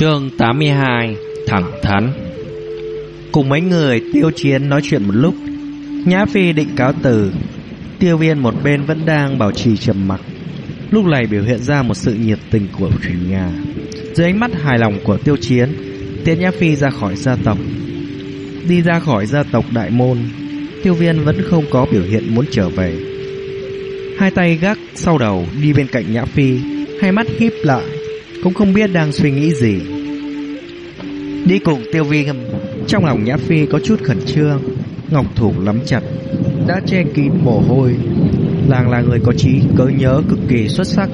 Chương 82 Thẳng thắn. Cùng mấy người tiêu chiến nói chuyện một lúc, Nhã Phi định cáo từ. Tiêu viên một bên vẫn đang bảo trì trầm mặc. Lúc này biểu hiện ra một sự nhiệt tình của chủ nhà Dưới ánh mắt hài lòng của tiêu chiến, Tiễn Nhã Phi ra khỏi gia tộc. Đi ra khỏi gia tộc đại môn, Tiêu viên vẫn không có biểu hiện muốn trở về. Hai tay gác sau đầu đi bên cạnh Nhã Phi, Hai mắt híp lại, Cũng không biết đang suy nghĩ gì. Đi cùng tiêu viêm Trong lòng Nhã Phi có chút khẩn trương Ngọc thủ nắm chặt Đã che kín mồ hôi Làng là người có trí cớ nhớ cực kỳ xuất sắc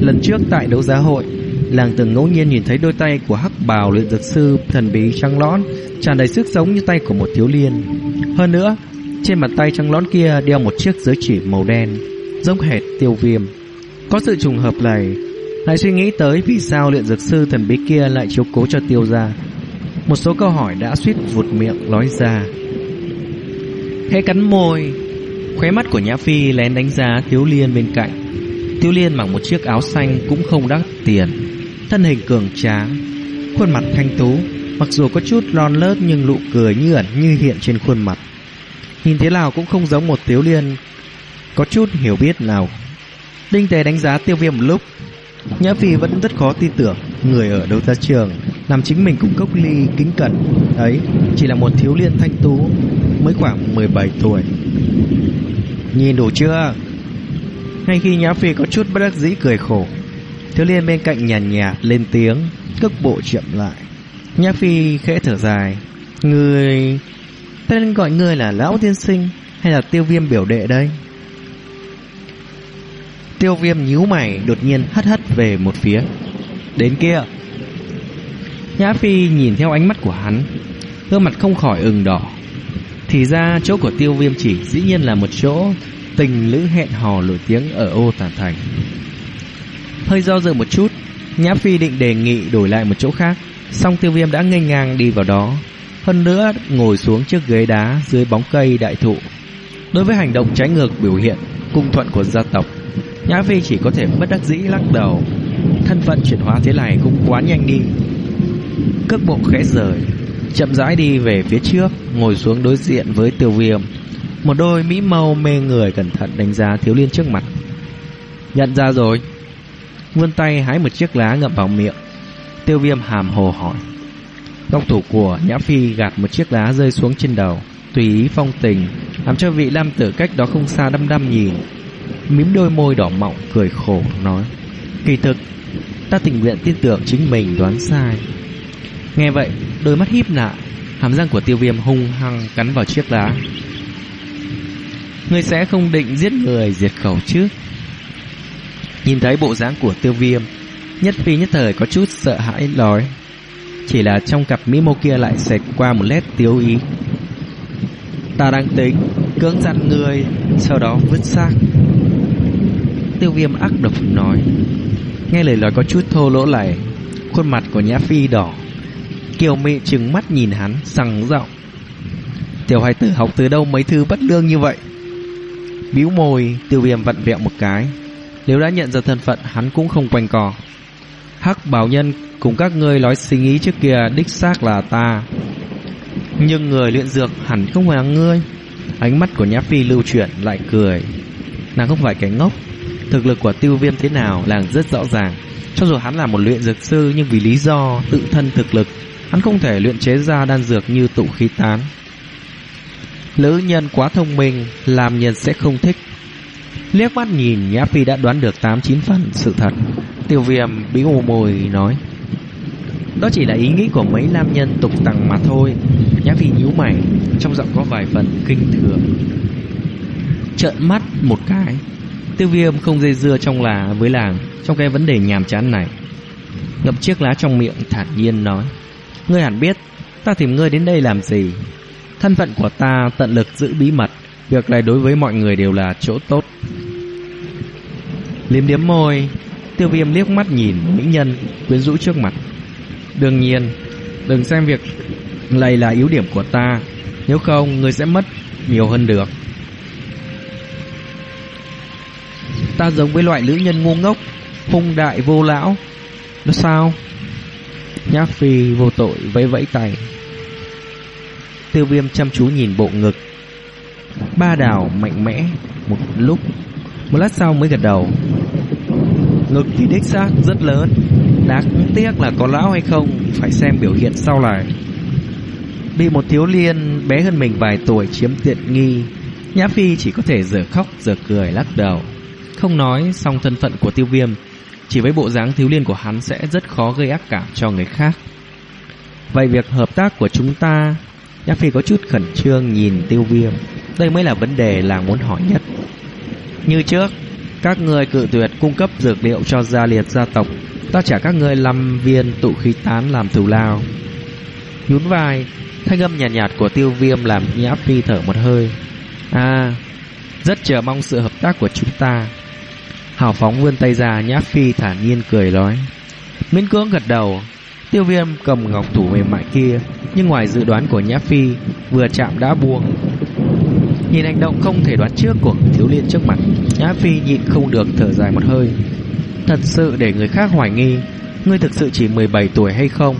Lần trước tại đấu giá hội Làng từng ngẫu nhiên nhìn thấy đôi tay của hắc bào luyện dược sư thần bí trắng lõn tràn đầy sức sống như tay của một thiếu liên. Hơn nữa, trên mặt tay trắng lõn kia đeo một chiếc giới chỉ màu đen, giống hệt tiêu viêm. Có sự trùng hợp này, lại suy nghĩ tới vì sao luyện dược sư thần bí kia lại chiếu cố cho tiêu gia. Một số câu hỏi đã suýt vụt miệng nói ra. Khẽ cắn môi, khóe mắt của Nhã Phi lén đánh giá Tiếu liên bên cạnh. Tiêu liên mặc một chiếc áo xanh cũng không đắt tiền, thân hình cường tráng, khuôn mặt thanh tú, mặc dù có chút lon lớt nhưng nụ cười như ẩn như hiện trên khuôn mặt. Nhìn thế nào cũng không giống một thiếu liên có chút hiểu biết nào. Đinh tề đánh giá tiêu viêm một lúc, Nhã Phi vẫn rất khó tin tưởng người ở đâu ra trường làm chính mình cũng cốc ly kính cẩn ấy chỉ là một thiếu liên thanh tú mới khoảng 17 tuổi. Nhìn đủ chưa? Ngay khi Nhã Phi có chút bất đắc dĩ cười khổ, thiếu liên bên cạnh nhàn nhạt, nhạt lên tiếng, cước bộ chậm lại. Nhã Phi khẽ thở dài, người ta nên gọi người là lão tiên sinh hay là tiêu viêm biểu đệ đây? Tiêu viêm nhíu mày đột nhiên hất hất về một phía. Đến kia. Nhã Phi nhìn theo ánh mắt của hắn, gương mặt không khỏi ửng đỏ. Thì ra chỗ của tiêu viêm chỉ dĩ nhiên là một chỗ tình lữ hẹn hò nổi tiếng ở ô tả thành. Hơi do dự một chút, Nhã Phi định đề nghị đổi lại một chỗ khác, song tiêu viêm đã nghênh ngang đi vào đó. Hơn nữa ngồi xuống chiếc ghế đá dưới bóng cây đại thụ. Đối với hành động trái ngược biểu hiện cung thuận của gia tộc, Nhã Phi chỉ có thể bất đắc dĩ lắc đầu. Thân phận chuyển hóa thế này cũng quá nhanh đi. Cước bộ khẽ rời, chậm rãi đi về phía trước, ngồi xuống đối diện với Tiêu Viêm. Một đôi mỹ mâu mê người cẩn thận đánh giá Thiếu Liên trước mặt. Nhận ra rồi. Vươn tay hái một chiếc lá ngậm vào miệng. Tiêu Viêm hàm hồ hỏi. Góc thủ của Nhã Phi gạt một chiếc lá rơi xuống trên đầu, tùy ý phong tình, làm cho vị lam tử cách đó không xa đăm đăm nhìn, mím đôi môi đỏ mọng cười khổ nói kỳ thực ta tình nguyện tin tưởng chính mình đoán sai nghe vậy, đôi mắt híp lại, hàm răng của tiêu viêm hung hăng cắn vào chiếc lá. Ngươi sẽ không định giết người diệt khẩu chứ? Nhìn thấy bộ dáng của tiêu viêm, nhất phi nhất thời có chút sợ hãi nói. Chỉ là trong cặp mỹ mô kia lại xẹt qua một nét tiêu ý. Ta đang tính cưỡng dặn người sau đó vứt xác. Tiêu viêm ác độc nói. Nghe lời nói có chút thô lỗ này Khuôn mặt của Nhã Phi đỏ. Kiều mị trừng mắt nhìn hắn, Sằng giọng. Tiểu hài tử học từ đâu mấy thứ bất lương như vậy? Bĩu môi, Tiêu viêm vặn vẹo một cái. Nếu đã nhận ra thân phận, hắn cũng không quanh cò Hắc bảo nhân, Cùng các ngươi nói suy nghĩ trước kia, Đích xác là ta. Nhưng người luyện dược hẳn không phải là ngươi. Ánh mắt của Nhã Phi lưu chuyển, lại cười. Nàng không phải cái ngốc. Thực lực của tiêu viêm thế nào là rất rõ ràng. Cho dù hắn là một luyện dược sư, Nhưng vì lý do tự thân thực lực Hắn không thể luyện chế ra đan dược như tụ khí tán. Lữ nhân quá thông minh, Làm nhân sẽ không thích. Liếc mắt nhìn, Nhã Phi đã đoán được 8-9 phần sự thật. Tiêu viêm bí hồ mồi nói. Đó chỉ là ý nghĩ của mấy nam nhân tục tằng mà thôi. Nhã Phi nhíu mày, Trong giọng có vài phần kinh thường. Trợn mắt một cái, Tiêu viêm không dây dưa trong là với làng, Trong cái vấn đề nhàm chán này. Ngậm chiếc lá trong miệng thản nhiên nói. Ngươi hẳn biết, Ta tìm ngươi đến đây làm gì? Thân phận của ta tận lực giữ bí mật, Việc này đối với mọi người đều là chỗ tốt. Liếm điếm môi, Tiêu viêm liếc mắt nhìn mỹ nhân Quyến rũ trước mặt. Đương nhiên, Đừng xem việc này là yếu điểm của ta, Nếu không, ngươi sẽ mất nhiều hơn được. Ta giống với loại nữ nhân ngu ngốc, Hung đại vô lão. Nó sao? Nhã Phi vô tội vẫy vẫy tay. Tiêu viêm chăm chú nhìn bộ ngực. Ba đảo mạnh mẽ Một lúc, Một lát sau mới gật đầu. Ngực thì đích xác rất lớn, Đáng tiếc là có lão hay không Phải xem biểu hiện sau này Bị một thiếu liên bé hơn mình vài tuổi chiếm tiện nghi, Nhã Phi chỉ có thể giờ khóc giờ cười lắc đầu. Không nói xong thân phận của tiêu viêm chỉ với bộ dáng thiếu liên của hắn sẽ rất khó gây ác cảm cho người khác. Vậy việc hợp tác của chúng ta Nhã Phi có chút khẩn trương nhìn tiêu viêm. Đây mới là vấn đề là muốn hỏi nhất. Như trước Các người cự tuyệt cung cấp dược liệu cho gia liệt gia tộc. Ta trả các người lâm viên tụ khí tán làm thù lao. Nhún vai Thanh âm nhạt, nhạt của tiêu viêm làm Nhã Phi thở một hơi. À Rất chờ mong sự hợp tác của chúng ta. Hào phóng vươn tay ra Nhã Phi thản nhiên cười nói. Miễn cưỡng gật đầu. Tiêu viêm cầm ngọc thủ mềm mại kia, Nhưng ngoài dự đoán của Nhã Phi, Vừa chạm đã buông. Nhìn hành động không thể đoán trước của thiếu liên trước mặt Nhã Phi nhịn không được thở dài một hơi. Thật sự để người khác hoài nghi, Ngươi thực sự chỉ 17 tuổi hay không?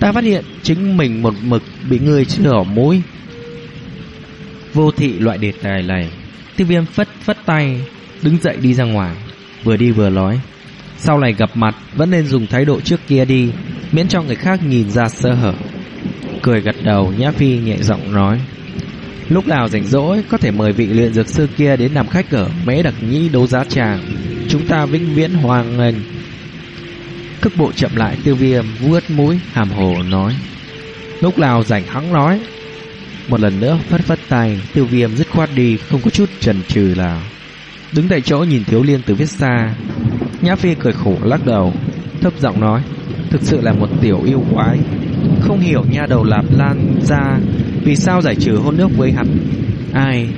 Ta phát hiện chính mình một mực Bị ngươi chửa mũi. Vô thị loại đề tài này, Tiêu viêm phất phất tay. Đứng dậy đi ra ngoài, Vừa đi vừa nói. Sau này gặp mặt, vẫn nên dùng thái độ trước kia đi, Miễn cho người khác nhìn ra sơ hở. Cười gật đầu, Nhã Phi nhẹ giọng nói. Lúc nào rảnh rỗi, có thể mời vị luyện dược sư kia đến làm khách ở mễ đặc nhĩ đấu giá tràng. Chúng ta vĩnh viễn hoàng nghênh. Cước bộ chậm lại, tiêu viêm vuốt mũi, hàm hồ nói. Lúc nào rảnh hắn nói. Một lần nữa phất phất tay, Tiêu viêm dứt khoát đi, Không có chút chần chừ nào. Đứng tại chỗ nhìn thiếu liên từ viết xa, Nhã Phi cười khổ lắc đầu, Thấp giọng nói, Thực sự là một tiểu yêu quái. Không hiểu nha đầu Lạp Lan ra Vì sao giải trừ hôn nước với hắn. Ai?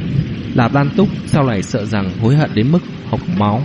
Lạp Lan Túc sau này sợ rằng hối hận đến mức hộc máu.